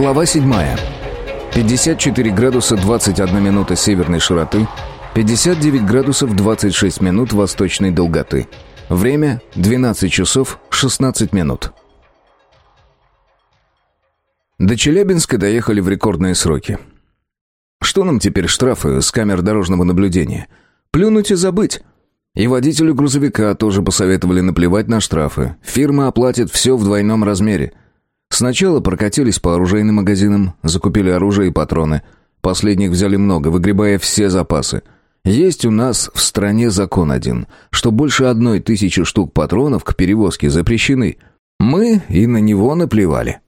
Глава 7. 54 градуса 21 минута северной широты, 59 градусов 26 минут восточной долготы. Время 12 часов 16 минут. До Челябинска доехали в рекордные сроки. Что нам теперь штрафы с камер дорожного наблюдения? Плюнуть и забыть. И водителю грузовика тоже посоветовали наплевать на штрафы. Фирма оплатит все в двойном размере. Сначала прокатились по оружейным магазинам, закупили оружие и патроны. Последних взяли много, выгребая все запасы. Есть у нас в стране закон один, что больше одной тысячи штук патронов к перевозке запрещены. Мы и на него наплевали.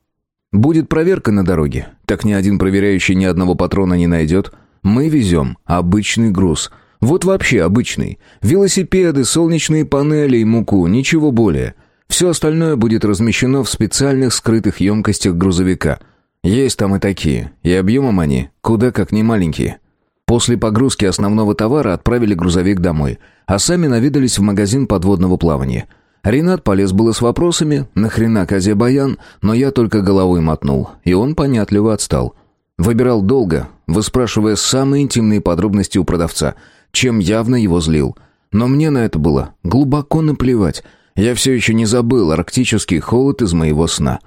Будет проверка на дороге, так ни один проверяющий ни одного патрона не найдет. Мы везем обычный груз. Вот вообще обычный. Велосипеды, солнечные панели и муку, ничего более. Все остальное будет размещено в специальных скрытых емкостях грузовика. Есть там и такие, и объемом они куда как не маленькие. После погрузки основного товара отправили грузовик домой, а сами наведались в магазин подводного плавания. Ренат полез было с вопросами «Нахрена козе баян?», но я только головой мотнул, и он понятливо отстал. Выбирал долго, выспрашивая самые интимные подробности у продавца, чем явно его злил. Но мне на это было глубоко наплевать – я все еще не забыл арктический холод из моего сна.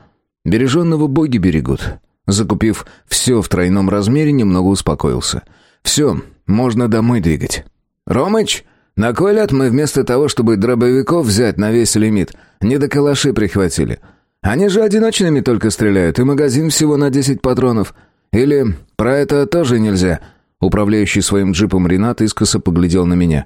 Береженного боги берегут. Закупив все в тройном размере, немного успокоился. Все, можно домой двигать. «Ромыч, на кой ляд мы вместо того, чтобы дробовиков взять на весь лимит, не до калаши прихватили? Они же одиночными только стреляют, и магазин всего на 10 патронов. Или про это тоже нельзя?» Управляющий своим джипом Ренат искоса поглядел на меня.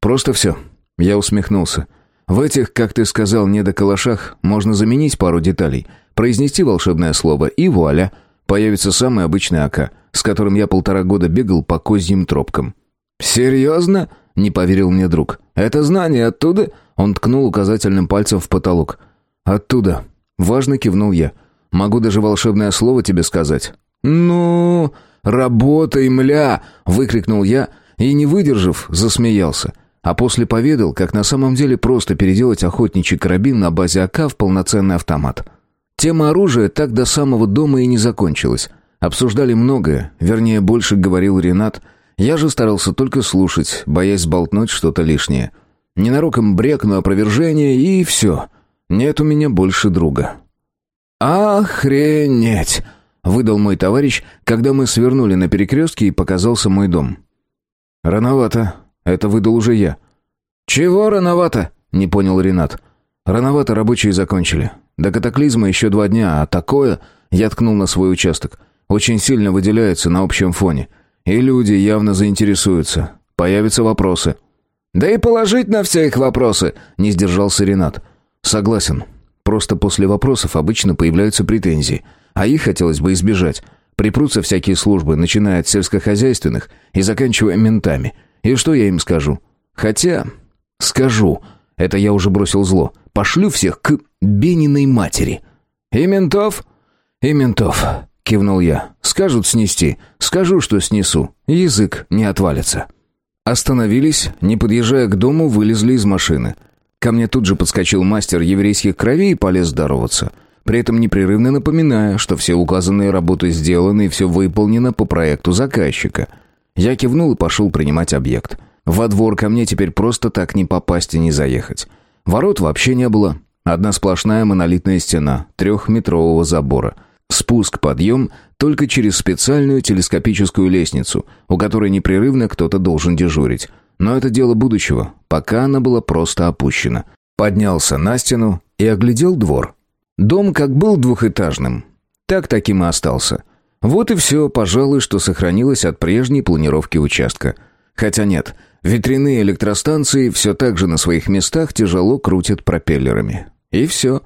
«Просто все». Я усмехнулся. В этих, как ты сказал, недокалашах можно заменить пару деталей, произнести волшебное слово и вуаля, появится самый обычный АК, с которым я полтора года бегал по козьим тропкам. «Серьезно?» — не поверил мне друг. «Это знание оттуда?» Он ткнул указательным пальцем в потолок. «Оттуда». Важно кивнул я. «Могу даже волшебное слово тебе сказать». «Ну, работай, мля!» — выкрикнул я и, не выдержав, засмеялся. А после поведал, как на самом деле просто переделать охотничий карабин на базе АК в полноценный автомат. Тема оружия так до самого дома и не закончилась. Обсуждали многое, вернее, больше говорил Ренат. Я же старался только слушать, боясь сболтнуть что-то лишнее. Ненароком брекну опровержение, и все. Нет у меня больше друга. «Охренеть!» — выдал мой товарищ, когда мы свернули на перекрестке и показался мой дом. «Рановато», это выдал уже я. «Чего рановато?» — не понял Ренат. «Рановато рабочие закончили. До катаклизма еще два дня, а такое...» Я ткнул на свой участок. «Очень сильно выделяется на общем фоне. И люди явно заинтересуются. Появятся вопросы». «Да и положить на все их вопросы!» — не сдержался Ренат. «Согласен. Просто после вопросов обычно появляются претензии. А их хотелось бы избежать. Припрутся всякие службы, начиная от сельскохозяйственных и заканчивая ментами. И что я им скажу? Хотя... Скажу. Это я уже бросил зло. Пошлю всех к Бениной матери. И ментов? И ментов, кивнул я. Скажут снести. Скажу, что снесу. Язык не отвалится. Остановились, не подъезжая к дому, вылезли из машины. Ко мне тут же подскочил мастер еврейских кровей и полез здороваться. При этом непрерывно напоминая, что все указанные работы сделаны и все выполнено по проекту заказчика – я кивнул и пошел принимать объект. Во двор ко мне теперь просто так не попасть и не заехать. Ворот вообще не было. Одна сплошная монолитная стена, трехметрового забора. Спуск-подъем только через специальную телескопическую лестницу, у которой непрерывно кто-то должен дежурить. Но это дело будущего, пока она была просто опущена. Поднялся на стену и оглядел двор. Дом как был двухэтажным, так таким и остался. Вот и все, пожалуй, что сохранилось от прежней планировки участка. Хотя нет, ветряные электростанции все так же на своих местах тяжело крутят пропеллерами. И все.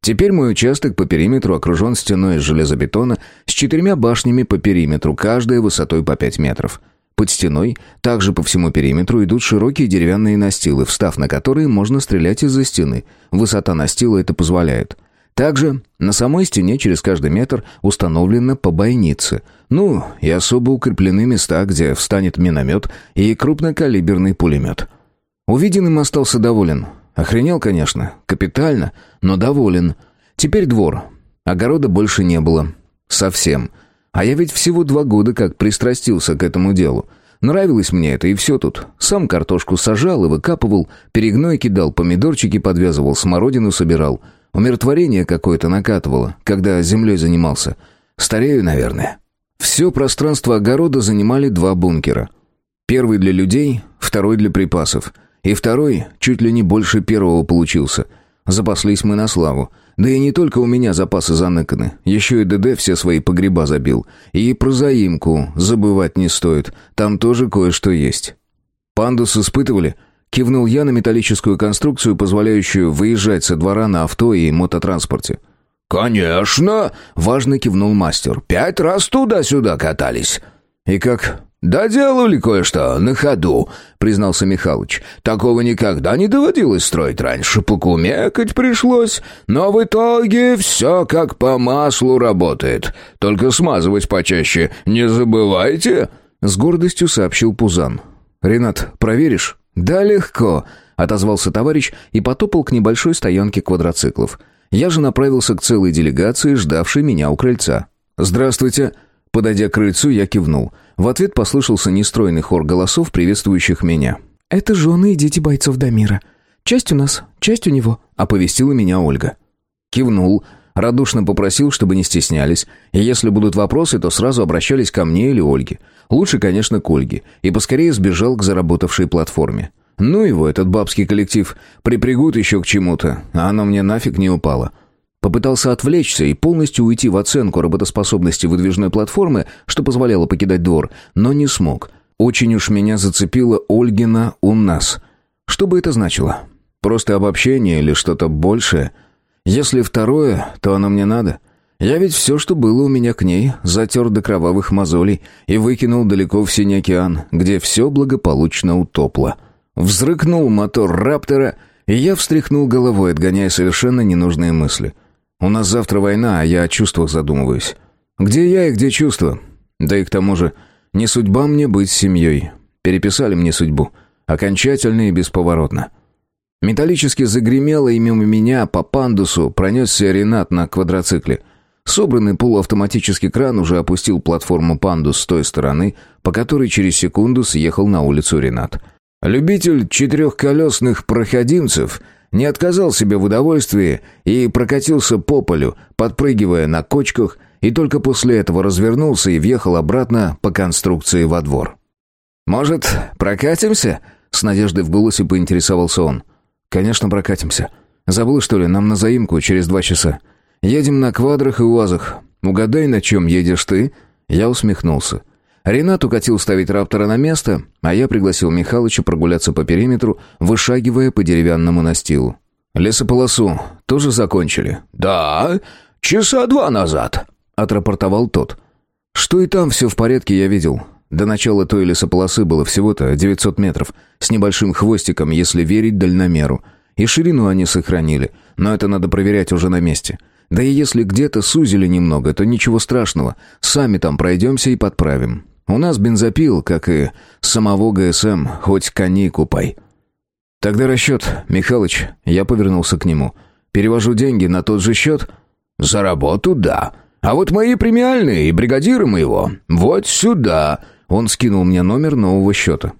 Теперь мой участок по периметру окружен стеной из железобетона с четырьмя башнями по периметру, каждая высотой по 5 метров. Под стеной, также по всему периметру, идут широкие деревянные настилы, встав на которые можно стрелять из-за стены. Высота настила это позволяет. Также на самой стене через каждый метр установлена по бойнице. Ну, и особо укреплены места, где встанет миномет и крупнокалиберный пулемет. Увиденным остался доволен. Охренел, конечно, капитально, но доволен. Теперь двор. Огорода больше не было. Совсем. А я ведь всего два года как пристрастился к этому делу. Нравилось мне это, и все тут. Сам картошку сажал и выкапывал, перегной кидал, помидорчики подвязывал, смородину собирал. Умиротворение какое-то накатывало, когда землей занимался. Старею, наверное. Все пространство огорода занимали два бункера. Первый для людей, второй для припасов. И второй чуть ли не больше первого получился. Запаслись мы на славу. Да и не только у меня запасы заныканы. Еще и ДД все свои погреба забил. И про заимку забывать не стоит. Там тоже кое-что есть. «Пандус испытывали?» Кивнул я на металлическую конструкцию, позволяющую выезжать со двора на авто и мототранспорте. «Конечно!» — важно кивнул мастер. «Пять раз туда-сюда катались». «И как?» «Доделали кое-что на ходу», — признался Михалыч. «Такого никогда не доводилось строить раньше. Покумекать пришлось, но в итоге все как по маслу работает. Только смазывать почаще не забывайте», — с гордостью сообщил Пузан. «Ренат, проверишь?» «Да легко», — отозвался товарищ и потопал к небольшой стоянке квадроциклов. Я же направился к целой делегации, ждавшей меня у крыльца. «Здравствуйте», — Подойдя к крыльцу, я кивнул. В ответ послышался нестройный хор голосов, приветствующих меня. «Это жены и дети бойцов Дамира. Часть у нас, часть у него», — оповестила меня Ольга. Кивнул, радушно попросил, чтобы не стеснялись, и если будут вопросы, то сразу обращались ко мне или Ольге. Лучше, конечно, к Ольге, и поскорее сбежал к заработавшей платформе. Ну его, этот бабский коллектив, припрягут еще к чему-то, а оно мне нафиг не упало. Попытался отвлечься и полностью уйти в оценку работоспособности выдвижной платформы, что позволяло покидать двор, но не смог. Очень уж меня зацепила Ольгина «у нас». Что бы это значило? Просто обобщение или что-то большее? Если второе, то оно мне надо. Я ведь все, что было у меня к ней, затер до кровавых мозолей и выкинул далеко в синий океан, где все благополучно утопло. Взрыкнул мотор «Раптора», и я встряхнул головой, отгоняя совершенно ненужные мысли. У нас завтра война, а я о чувствах задумываюсь. Где я и где чувства? Да и к тому же, не судьба мне быть семьей. Переписали мне судьбу. Окончательно и бесповоротно. Металлически загремело и мимо меня по пандусу пронесся Ренат на квадроцикле. Собранный полуавтоматический кран уже опустил платформу пандус с той стороны, по которой через секунду съехал на улицу Ренат. Любитель четырехколесных проходимцев — не отказал себе в удовольствии и прокатился по полю, подпрыгивая на кочках, и только после этого развернулся и въехал обратно по конструкции во двор. «Может, прокатимся?» — с надеждой в голосе поинтересовался он. «Конечно, прокатимся. Забыл, что ли, нам на заимку через два часа. Едем на квадрах и уазах. Угадай, на чем едешь ты?» Я усмехнулся. Ренат укатил ставить Раптора на место, а я пригласил Михалыча прогуляться по периметру, вышагивая по деревянному настилу. «Лесополосу тоже закончили?» «Да, часа два назад», — отрапортовал тот. «Что и там все в порядке, я видел. До начала той лесополосы было всего-то 900 метров, с небольшим хвостиком, если верить дальномеру. И ширину они сохранили, но это надо проверять уже на месте. Да и если где-то сузили немного, то ничего страшного, сами там пройдемся и подправим. У нас бензопил, как и самого ГСМ, хоть коней купай. Тогда расчет, Михалыч, я повернулся к нему. Перевожу деньги на тот же счет? За работу, да. А вот мои премиальные и бригадиры моего, вот сюда. Он скинул мне номер нового счета.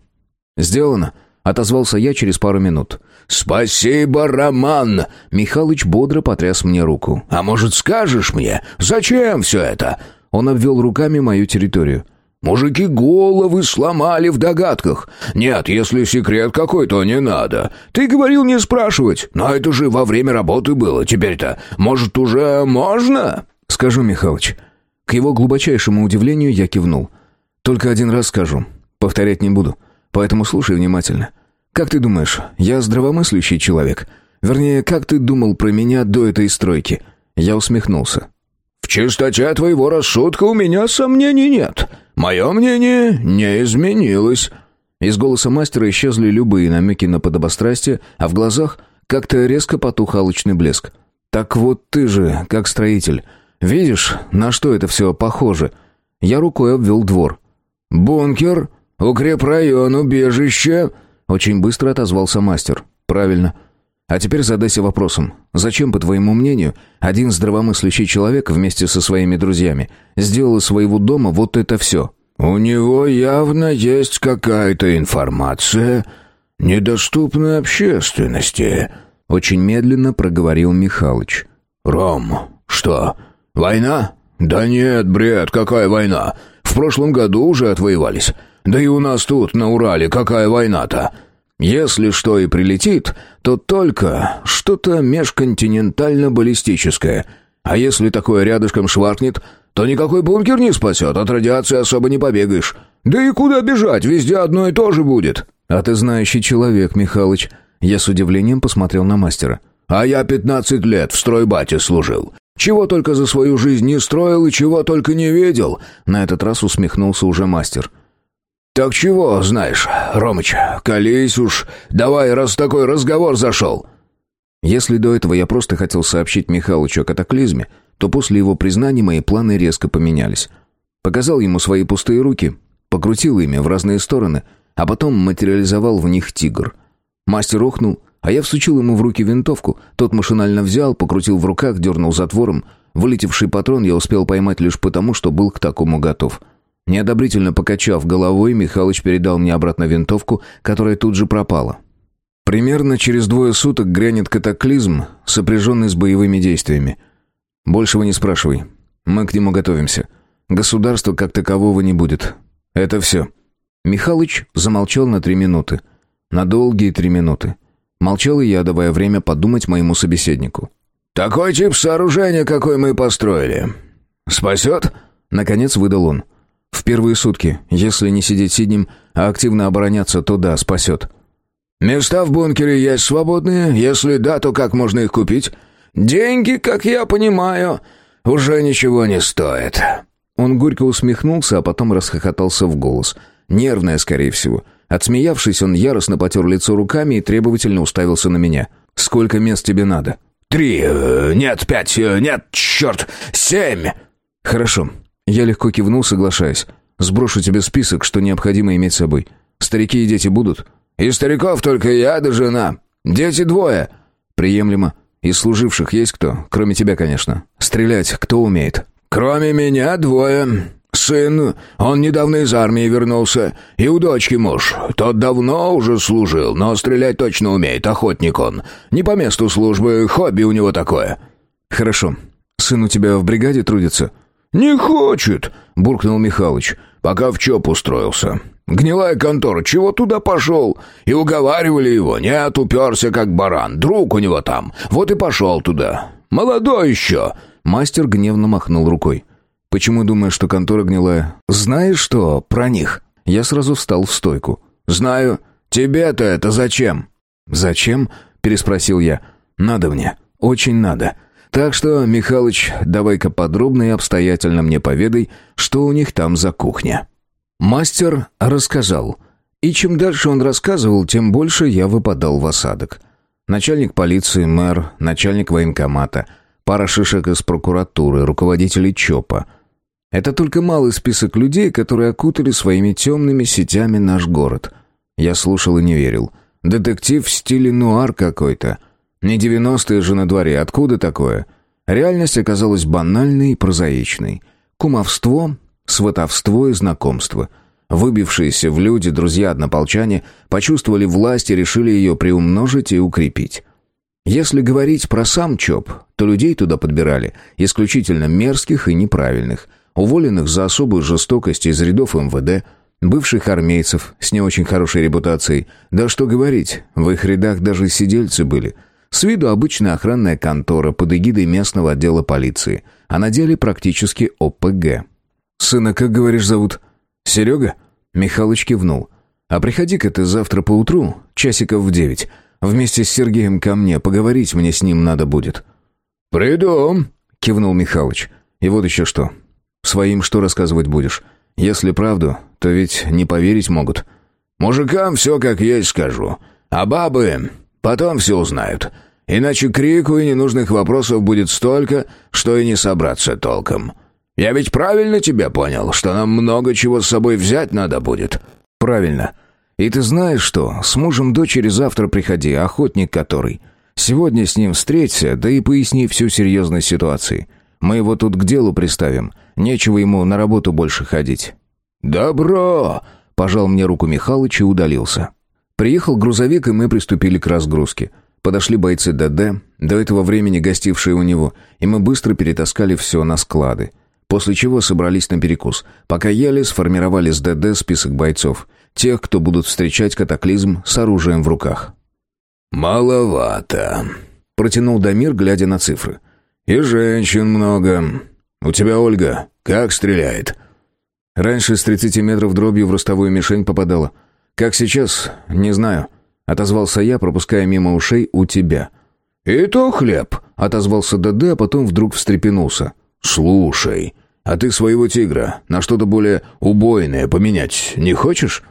Сделано. Отозвался я через пару минут. «Спасибо, Роман!» Михалыч бодро потряс мне руку. «А может, скажешь мне, зачем все это?» Он обвел руками мою территорию. Мужики головы сломали в догадках. Нет, если секрет какой, то не надо. Ты говорил не спрашивать, но это же во время работы было. Теперь-то, может, уже можно?» «Скажу, Михалыч». К его глубочайшему удивлению я кивнул. «Только один раз скажу. Повторять не буду. Поэтому слушай внимательно. Как ты думаешь, я здравомыслящий человек? Вернее, как ты думал про меня до этой стройки?» Я усмехнулся. «В чистоте твоего рассудка у меня сомнений нет. Мое мнение не изменилось». Из голоса мастера исчезли любые намеки на подобострастие, а в глазах как-то резко потух алчный блеск. «Так вот ты же, как строитель, видишь, на что это все похоже?» Я рукой обвел двор. «Бункер, укрепрайон, убежище», — очень быстро отозвался мастер. «Правильно. А теперь задайся вопросом, зачем, по твоему мнению, один здравомыслящий человек вместе со своими друзьями сделал из своего дома вот это все? У него явно есть какая-то информация, недоступная общественности, очень медленно проговорил Михалыч. Ром, что, война? Да нет, бред, какая война? В прошлом году уже отвоевались. Да и у нас тут, на Урале, какая война-то? Если что и прилетит, то только что-то межконтинентально-баллистическое. А если такое рядышком шваркнет, то никакой бункер не спасет, от радиации особо не побегаешь. Да и куда бежать, везде одно и то же будет». «А ты знающий человек, Михалыч». Я с удивлением посмотрел на мастера. «А я пятнадцать лет в стройбате служил. Чего только за свою жизнь не строил и чего только не видел». На этот раз усмехнулся уже мастер. «Так чего, знаешь, Ромыч, колись уж, давай, раз такой разговор зашел». Если до этого я просто хотел сообщить Михалычу о катаклизме, то после его признания мои планы резко поменялись. Показал ему свои пустые руки, покрутил ими в разные стороны, а потом материализовал в них тигр. Мастер охнул, а я всучил ему в руки винтовку, тот машинально взял, покрутил в руках, дернул затвором. Вылетевший патрон я успел поймать лишь потому, что был к такому готов. Неодобрительно покачав головой, Михалыч передал мне обратно винтовку, которая тут же пропала. Примерно через двое суток грянет катаклизм, сопряженный с боевыми действиями. Большего не спрашивай. Мы к нему готовимся. Государства как такового не будет. Это все. Михалыч замолчал на три минуты. На долгие три минуты. Молчал и я, давая время подумать моему собеседнику. «Такой тип сооружения, какой мы построили. Спасет?» Наконец выдал он. В первые сутки, если не сидеть сиднем, а активно обороняться, то да, спасет. Места в бункере есть свободные? Если да, то как можно их купить? Деньги, как я понимаю, уже ничего не стоят. Он горько усмехнулся, а потом расхохотался в голос. Нервное, скорее всего. Отсмеявшись, он яростно потер лицо руками и требовательно уставился на меня. «Сколько мест тебе надо?» «Три, нет, пять, нет, черт, семь!» «Хорошо, я легко кивнул, соглашаясь. «Сброшу тебе список, что необходимо иметь с собой. Старики и дети будут?» «И стариков только я да жена. Дети двое». «Приемлемо. Из служивших есть кто? Кроме тебя, конечно. Стрелять кто умеет?» «Кроме меня двое. Сын, он недавно из армии вернулся. И у дочки муж. Тот давно уже служил, но стрелять точно умеет, охотник он. Не по месту службы, хобби у него такое». «Хорошо. Сын у тебя в бригаде трудится?» «Не хочет», — буркнул Михалыч, пока в ЧОП устроился. «Гнилая контора, чего туда пошел?» И уговаривали его. Нет, уперся как баран. Друг у него там. Вот и пошел туда. Молодой еще!» Мастер гневно махнул рукой. «Почему думаешь, что контора гнилая? Знаешь что про них?» Я сразу встал в стойку. «Знаю. Тебе-то это зачем?» «Зачем?» — переспросил я. «Надо мне. Очень надо. Так что, Михалыч, давай-ка подробно и обстоятельно мне поведай, что у них там за кухня». Мастер рассказал. И чем дальше он рассказывал, тем больше я выпадал в осадок. Начальник полиции, мэр, начальник военкомата, пара шишек из прокуратуры, руководители ЧОПа. Это только малый список людей, которые окутали своими темными сетями наш город. Я слушал и не верил. Детектив в стиле нуар какой-то — не девяностые же на дворе, откуда такое? Реальность оказалась банальной и прозаичной. Кумовство, сватовство и знакомство. Выбившиеся в люди друзья-однополчане почувствовали власть и решили ее приумножить и укрепить. Если говорить про сам ЧОП, то людей туда подбирали исключительно мерзких и неправильных, уволенных за особую жестокость из рядов МВД, бывших армейцев с не очень хорошей репутацией. Да что говорить, в их рядах даже сидельцы были – с виду обычная охранная контора под эгидой местного отдела полиции, а на деле практически ОПГ. «Сына, как говоришь, зовут?» «Серега?» Михалыч кивнул. «А приходи-ка ты завтра поутру, часиков в девять, вместе с Сергеем ко мне, поговорить мне с ним надо будет». «Приду», — кивнул Михалыч. «И вот еще что. Своим что рассказывать будешь? Если правду, то ведь не поверить могут». «Мужикам все как есть скажу, а бабы Потом все узнают. Иначе крику и ненужных вопросов будет столько, что и не собраться толком. Я ведь правильно тебя понял, что нам много чего с собой взять надо будет?» «Правильно. И ты знаешь что? С мужем дочери завтра приходи, охотник который. Сегодня с ним встреться, да и поясни всю серьезность ситуации. Мы его тут к делу приставим. Нечего ему на работу больше ходить». «Добро!» — пожал мне руку Михалыч и удалился. Приехал грузовик, и мы приступили к разгрузке. Подошли бойцы ДД, до этого времени гостившие у него, и мы быстро перетаскали все на склады. После чего собрались на перекус. Пока ели, сформировали с ДД список бойцов. Тех, кто будут встречать катаклизм с оружием в руках. «Маловато», — протянул Дамир, глядя на цифры. «И женщин много. У тебя Ольга как стреляет?» Раньше с 30 метров дробью в ростовую мишень попадала. Как сейчас, не знаю. Отозвался я, пропуская мимо ушей «у тебя». «И то хлеб», — отозвался ДД, а потом вдруг встрепенулся. «Слушай, а ты своего тигра на что-то более убойное поменять не хочешь?»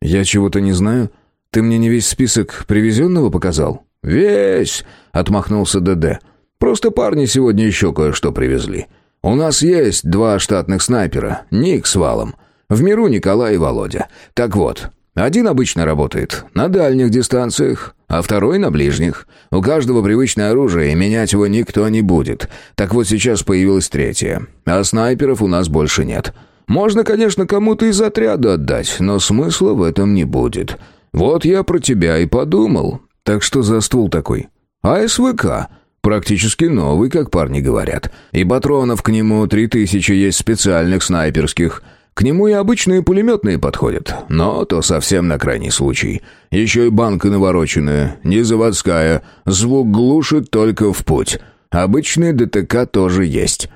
«Я чего-то не знаю. Ты мне не весь список привезенного показал?» «Весь», — отмахнулся ДД. «Просто парни сегодня еще кое-что привезли. У нас есть два штатных снайпера, Ник с Валом. В миру Николай и Володя. Так вот, один обычно работает на дальних дистанциях, а второй на ближних. У каждого привычное оружие, и менять его никто не будет. Так вот сейчас появилось третье. А снайперов у нас больше нет. Можно, конечно, кому-то из отряда отдать, но смысла в этом не будет. Вот я про тебя и подумал. Так что за ствол такой? АСВК. Практически новый, как парни говорят. И патронов к нему три тысячи есть специальных снайперских – к нему и обычные пулеметные подходят, но то совсем на крайний случай. Еще и банка навороченная, не заводская, звук глушит только в путь. Обычный ДТК тоже есть.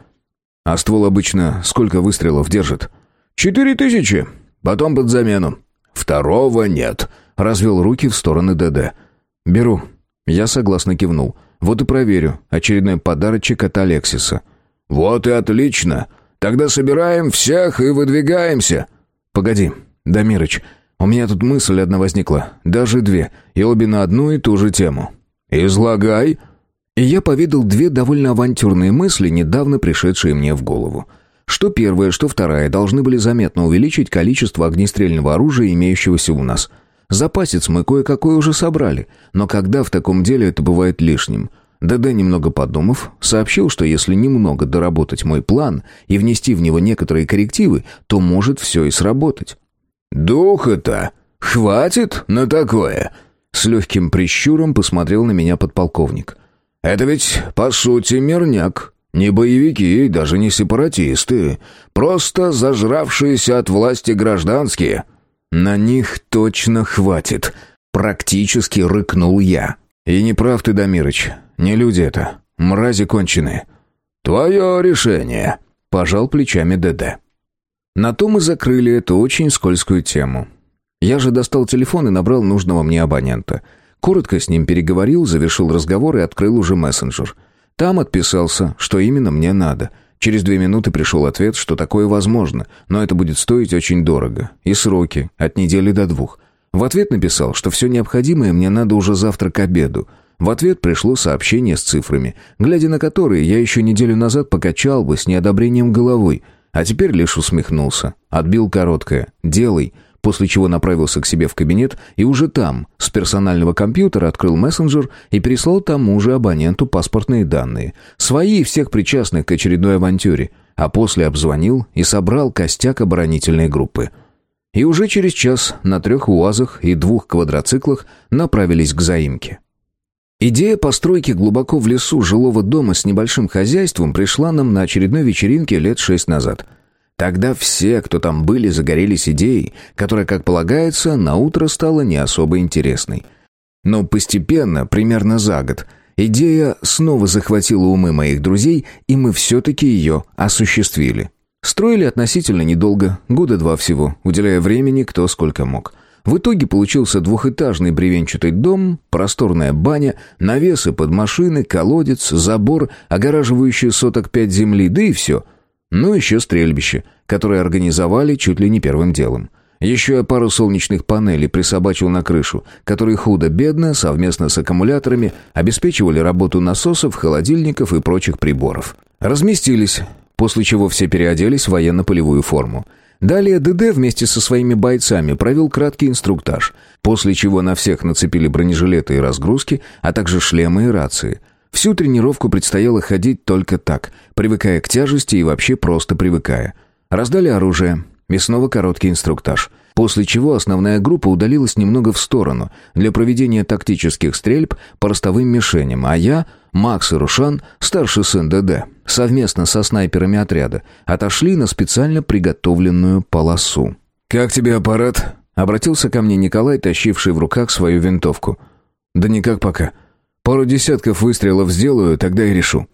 А ствол обычно сколько выстрелов держит? Четыре тысячи, потом под замену. Второго нет. Развел руки в стороны ДД. Беру. Я согласно кивнул. Вот и проверю. Очередной подарочек от Алексиса. Вот и отлично. Тогда собираем всех и выдвигаемся». «Погоди, Дамирыч, у меня тут мысль одна возникла, даже две, и обе на одну и ту же тему». «Излагай». И я поведал две довольно авантюрные мысли, недавно пришедшие мне в голову. Что первая, что вторая должны были заметно увеличить количество огнестрельного оружия, имеющегося у нас. Запасец мы кое-какой уже собрали, но когда в таком деле это бывает лишним? ДД, немного подумав, сообщил, что если немного доработать мой план и внести в него некоторые коррективы, то может все и сработать. «Духа-то хватит на такое?» С легким прищуром посмотрел на меня подполковник. «Это ведь, по сути, мирняк. Не боевики и даже не сепаратисты. Просто зажравшиеся от власти гражданские». «На них точно хватит», — практически рыкнул я. «И не прав ты, Дамирыч. Не люди это. Мрази конченые». «Твое решение», — пожал плечами ДД. На то мы закрыли эту очень скользкую тему. Я же достал телефон и набрал нужного мне абонента. Коротко с ним переговорил, завершил разговор и открыл уже мессенджер. Там отписался, что именно мне надо. Через две минуты пришел ответ, что такое возможно, но это будет стоить очень дорого. И сроки, от недели до двух. В ответ написал, что все необходимое мне надо уже завтра к обеду. В ответ пришло сообщение с цифрами, глядя на которые я еще неделю назад покачал бы с неодобрением головой, а теперь лишь усмехнулся. Отбил короткое «делай», после чего направился к себе в кабинет и уже там, с персонального компьютера, открыл мессенджер и переслал тому же абоненту паспортные данные, свои и всех причастных к очередной авантюре, а после обзвонил и собрал костяк оборонительной группы. И уже через час на трех УАЗах и двух квадроциклах направились к заимке. Идея постройки глубоко в лесу жилого дома с небольшим хозяйством пришла нам на очередной вечеринке лет шесть назад. Тогда все, кто там были, загорелись идеей, которая, как полагается, на утро стала не особо интересной. Но постепенно, примерно за год, идея снова захватила умы моих друзей, и мы все-таки ее осуществили. Строили относительно недолго, года два всего, уделяя времени кто сколько мог. В итоге получился двухэтажный бревенчатый дом, просторная баня, навесы под машины, колодец, забор, огораживающий соток пять земли, да и все. Ну, еще стрельбище, которое организовали чуть ли не первым делом. Еще я пару солнечных панелей присобачил на крышу, которые худо-бедно, совместно с аккумуляторами, обеспечивали работу насосов, холодильников и прочих приборов. Разместились, после чего все переоделись в военно-полевую форму. Далее ДД вместе со своими бойцами провел краткий инструктаж, после чего на всех нацепили бронежилеты и разгрузки, а также шлемы и рации. Всю тренировку предстояло ходить только так, привыкая к тяжести и вообще просто привыкая. Раздали оружие, и снова короткий инструктаж. После чего основная группа удалилась немного в сторону для проведения тактических стрельб по ростовым мишеням, а я, Макс и Рушан, старший сын ДД, совместно со снайперами отряда, отошли на специально приготовленную полосу. «Как тебе аппарат?» — обратился ко мне Николай, тащивший в руках свою винтовку. «Да никак пока. Пару десятков выстрелов сделаю, тогда и решу».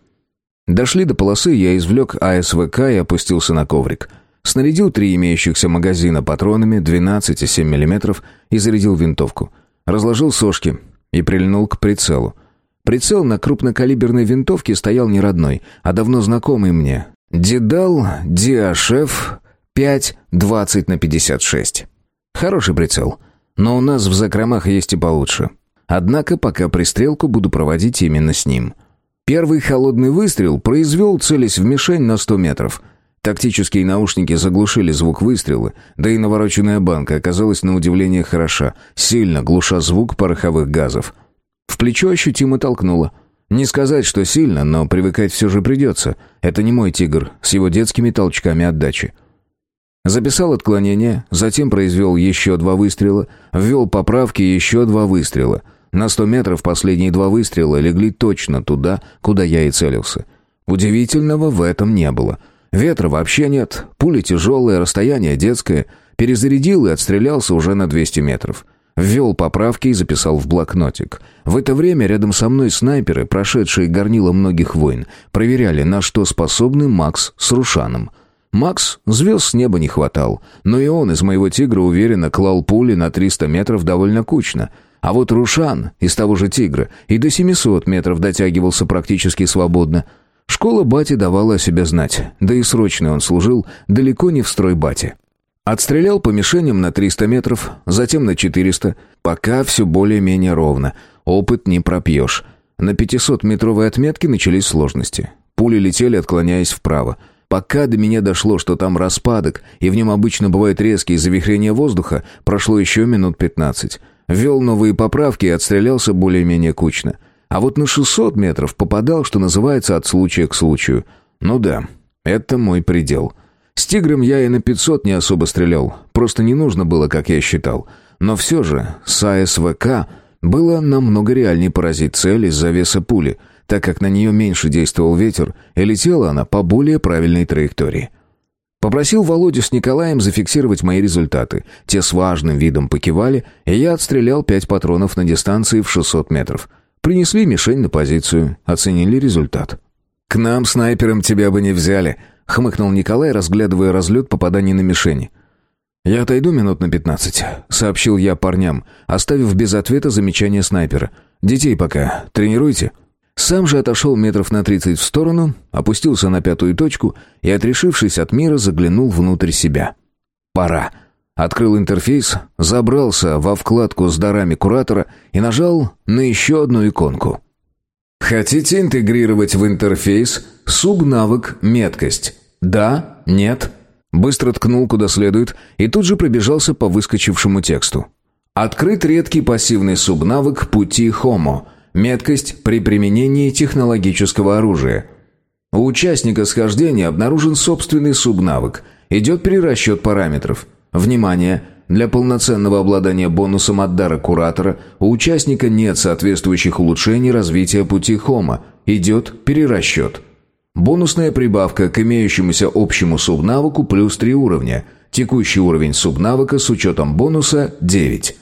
Дошли до полосы, я извлек АСВК и опустился на коврик. Снарядил три имеющихся магазина патронами 12,7 мм и зарядил винтовку. Разложил сошки и прильнул к прицелу. Прицел на крупнокалиберной винтовке стоял не родной, а давно знакомый мне. Дедал Диашеф 5-20 на 56. Хороший прицел, но у нас в закромах есть и получше. Однако пока пристрелку буду проводить именно с ним. Первый холодный выстрел произвел, целясь в мишень на 100 метров. Тактические наушники заглушили звук выстрела, да и навороченная банка оказалась на удивление хороша, сильно глуша звук пороховых газов. В плечо ощутимо толкнуло. Не сказать, что сильно, но привыкать все же придется. Это не мой тигр, с его детскими толчками отдачи. Записал отклонение, затем произвел еще два выстрела, ввел поправки еще два выстрела. На сто метров последние два выстрела легли точно туда, куда я и целился. Удивительного в этом не было. Ветра вообще нет, пули тяжелые, расстояние детское. Перезарядил и отстрелялся уже на 200 метров. Ввел поправки и записал в блокнотик. В это время рядом со мной снайперы, прошедшие горнило многих войн, проверяли, на что способны Макс с Рушаном. Макс звезд с неба не хватал, но и он из моего «Тигра» уверенно клал пули на 300 метров довольно кучно. А вот Рушан из того же «Тигра» и до 700 метров дотягивался практически свободно. Школа бати давала о себе знать, да и срочно он служил далеко не в строй бати. Отстрелял по мишеням на 300 метров, затем на 400, пока все более-менее ровно. Опыт не пропьешь. На 500-метровой отметке начались сложности. Пули летели, отклоняясь вправо. Пока до меня дошло, что там распадок, и в нем обычно бывают резкие завихрения воздуха, прошло еще минут 15. Ввел новые поправки и отстрелялся более-менее кучно. А вот на 600 метров попадал, что называется, от случая к случаю. Ну да, это мой предел. — с «Тигром» я и на 500 не особо стрелял, просто не нужно было, как я считал. Но все же с АСВК было намного реальнее поразить цель из-за веса пули, так как на нее меньше действовал ветер, и летела она по более правильной траектории. Попросил Володю с Николаем зафиксировать мои результаты. Те с важным видом покивали, и я отстрелял пять патронов на дистанции в 600 метров. Принесли мишень на позицию, оценили результат. «К нам, снайперам, тебя бы не взяли», — хмыкнул Николай, разглядывая разлет попаданий на мишени. «Я отойду минут на пятнадцать», — сообщил я парням, оставив без ответа замечание снайпера. «Детей пока тренируйте». Сам же отошел метров на тридцать в сторону, опустился на пятую точку и, отрешившись от мира, заглянул внутрь себя. «Пора». Открыл интерфейс, забрался во вкладку с дарами куратора и нажал на еще одну иконку. Хотите интегрировать в интерфейс субнавык «Меткость»? Да? Нет? Быстро ткнул куда следует и тут же пробежался по выскочившему тексту. Открыт редкий пассивный субнавык пути Хомо. Меткость при применении технологического оружия. У участника схождения обнаружен собственный субнавык. Идет перерасчет параметров. Внимание! Для полноценного обладания бонусом от дара куратора у участника нет соответствующих улучшений развития пути Хома. Идет перерасчет. Бонусная прибавка к имеющемуся общему субнавыку плюс 3 уровня. Текущий уровень субнавыка с учетом бонуса 9.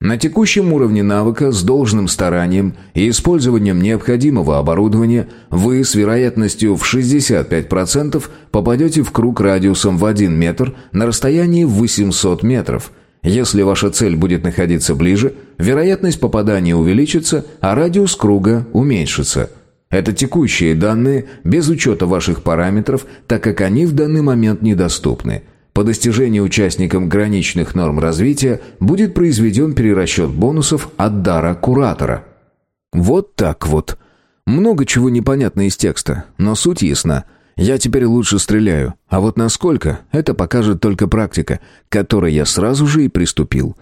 На текущем уровне навыка с должным старанием и использованием необходимого оборудования вы с вероятностью в 65% попадете в круг радиусом в 1 метр на расстоянии в 800 метров. Если ваша цель будет находиться ближе, вероятность попадания увеличится, а радиус круга уменьшится. Это текущие данные без учета ваших параметров, так как они в данный момент недоступны – по достижении участникам граничных норм развития будет произведен перерасчет бонусов от дара куратора. Вот так вот. Много чего непонятно из текста, но суть ясна. Я теперь лучше стреляю, а вот насколько, это покажет только практика, к которой я сразу же и приступил.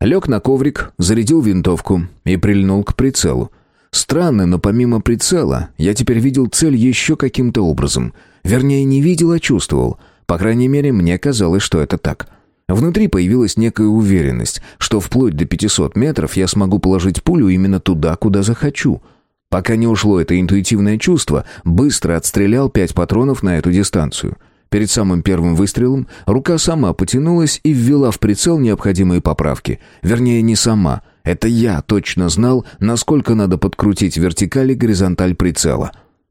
Лег на коврик, зарядил винтовку и прильнул к прицелу. Странно, но помимо прицела, я теперь видел цель еще каким-то образом. Вернее, не видел, а чувствовал. По крайней мере, мне казалось, что это так. Внутри появилась некая уверенность, что вплоть до 500 метров я смогу положить пулю именно туда, куда захочу — Пока не ушло это интуитивное чувство, быстро отстрелял пять патронов на эту дистанцию. Перед самым первым выстрелом рука сама потянулась и ввела в прицел необходимые поправки. Вернее, не сама. Это я точно знал, насколько надо подкрутить вертикаль и горизонталь прицела.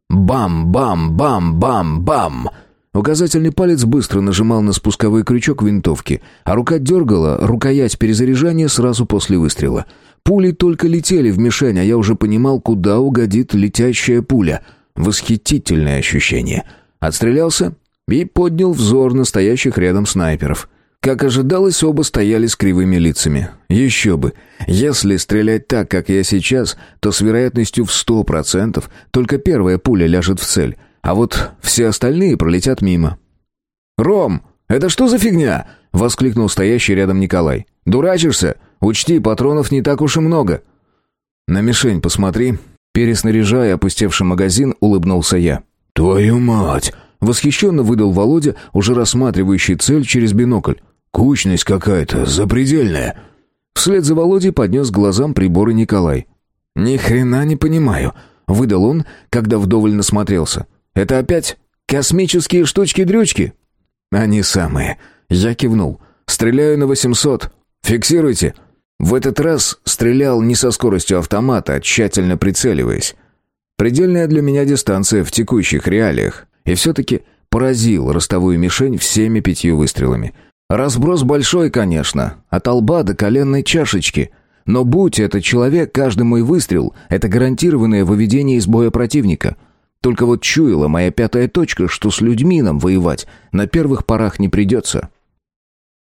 Бам-бам-бам-бам-бам! Указательный палец быстро нажимал на спусковой крючок винтовки, а рука дергала рукоять перезаряжания сразу после выстрела — Пули только летели в мишень, а я уже понимал, куда угодит летящая пуля. Восхитительное ощущение. Отстрелялся и поднял взор настоящих рядом снайперов. Как ожидалось, оба стояли с кривыми лицами. Еще бы. Если стрелять так, как я сейчас, то с вероятностью в сто процентов только первая пуля ляжет в цель, а вот все остальные пролетят мимо. «Ром, это что за фигня?» — воскликнул стоящий рядом Николай. «Дурачишься? Учти, патронов не так уж и много». «На мишень посмотри». Переснаряжая опустевший магазин, улыбнулся я. «Твою мать!» Восхищенно выдал Володя, уже рассматривающий цель через бинокль. «Кучность какая-то, запредельная». Вслед за Володей поднес глазам приборы Николай. «Ни хрена не понимаю», — выдал он, когда вдоволь насмотрелся. «Это опять космические штучки-дрючки?» «Они самые». Я кивнул. «Стреляю на восемьсот. Фиксируйте». В этот раз стрелял не со скоростью автомата, а тщательно прицеливаясь. Предельная для меня дистанция в текущих реалиях. И все-таки поразил ростовую мишень всеми пятью выстрелами. Разброс большой, конечно, от лба до коленной чашечки. Но будь это человек, каждый мой выстрел — это гарантированное выведение из боя противника. Только вот чуяла моя пятая точка, что с людьми нам воевать на первых порах не придется.